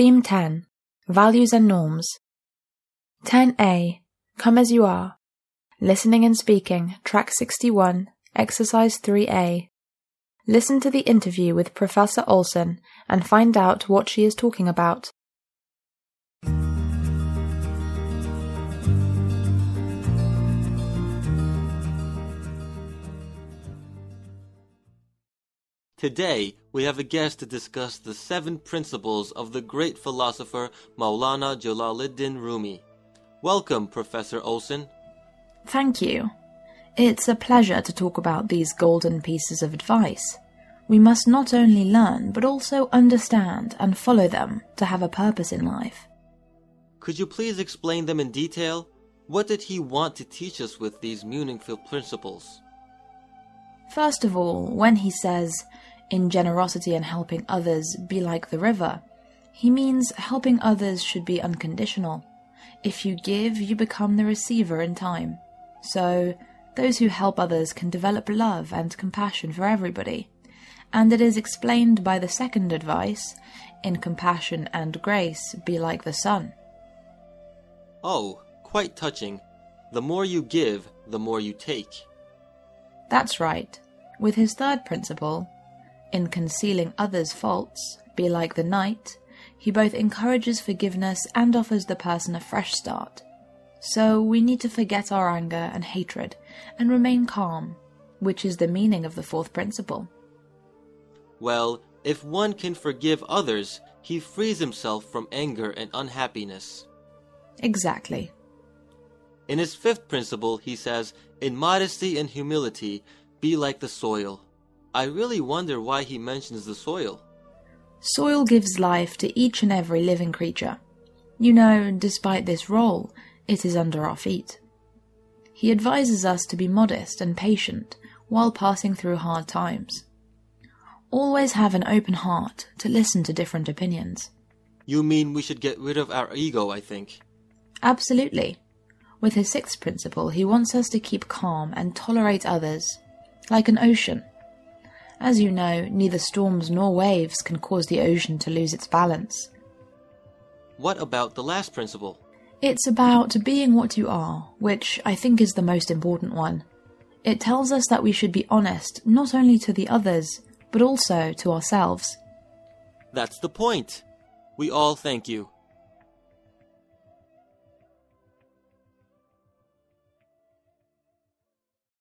Theme 10 Values and Norms. 10a Come as you are. Listening and Speaking, Track 61, Exercise 3a. Listen to the interview with Professor Olson and find out what she is talking about. Today, we have a guest to discuss the seven principles of the great philosopher Maulana Jalaluddin Rumi. Welcome, Professor Olson. Thank you. It's a pleasure to talk about these golden pieces of advice. We must not only learn, but also understand and follow them to have a purpose in life. Could you please explain them in detail? What did he want to teach us with these meaningful principles? First of all, when he says, in generosity and helping others, be like the river, he means helping others should be unconditional. If you give, you become the receiver in time. So, those who help others can develop love and compassion for everybody. And it is explained by the second advice in compassion and grace, be like the sun. Oh, quite touching. The more you give, the more you take. That's right. With his third principle, in concealing others' faults, be like the night, he both encourages forgiveness and offers the person a fresh start. So we need to forget our anger and hatred and remain calm, which is the meaning of the fourth principle. Well, if one can forgive others, he frees himself from anger and unhappiness. Exactly. In his fifth principle, he says, In modesty and humility, be like the soil. I really wonder why he mentions the soil. Soil gives life to each and every living creature. You know, despite this role, it is under our feet. He advises us to be modest and patient while passing through hard times. Always have an open heart to listen to different opinions. You mean we should get rid of our ego, I think. Absolutely. With his sixth principle, he wants us to keep calm and tolerate others, like an ocean as you know, neither storms nor waves can cause the ocean to lose its balance. What about the last principle? It's about being what you are, which I think is the most important one. It tells us that we should be honest not only to the others, but also to ourselves. That's the point. We all thank you.